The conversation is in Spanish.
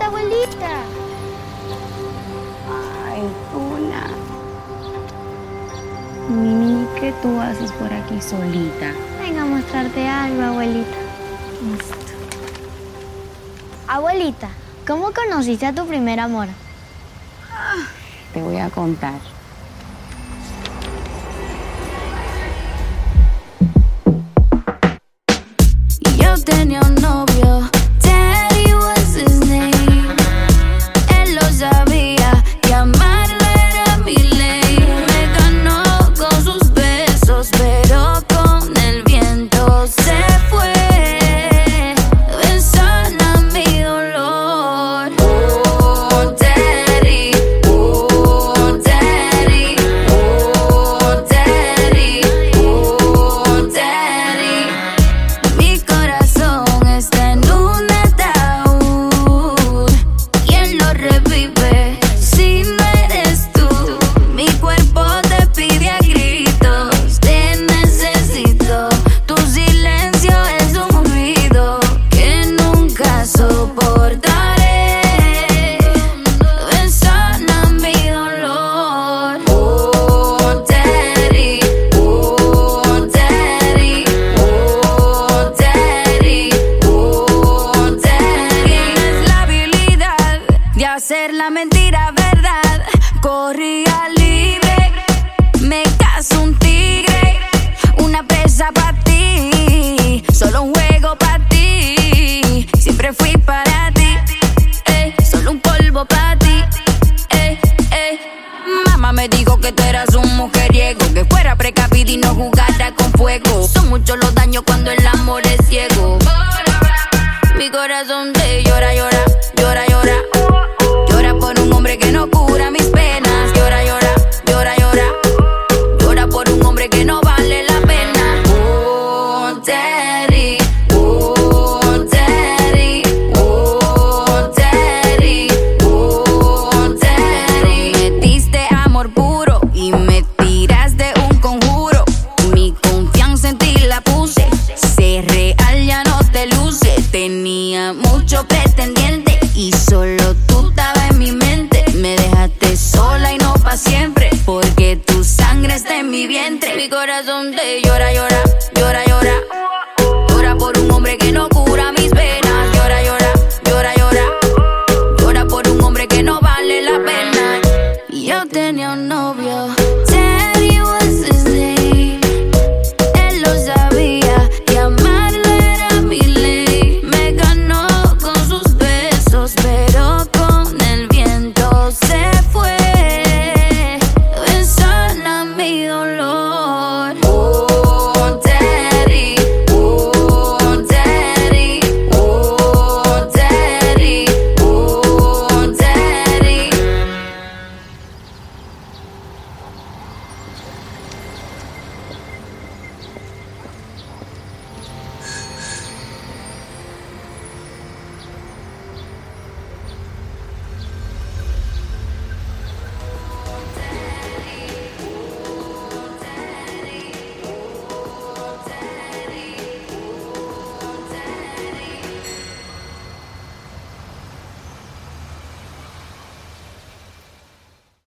abuelita. Ay, Tuna. Mimi, ¿qué tú haces por aquí solita? Venga a mostrarte algo, abuelita. Abuelita, ¿cómo conociste a tu primer amor? Te voy a contar. Un mujeriego, que fuera precavida y no jugara con fuego. Son muchos los daños cuando el amor es ciego. Mi corazón te mucho pretendiente y solo tú estabas en mi mente. Me dejaste sola y no pa' siempre, porque tu sangre está en mi vientre. Mi corazón te llora, llora, llora, llora. Llora por un hombre que no cura mis penas. Llora, llora, llora, llora. Llora por un hombre que no vale la pena. Yo tenía un novio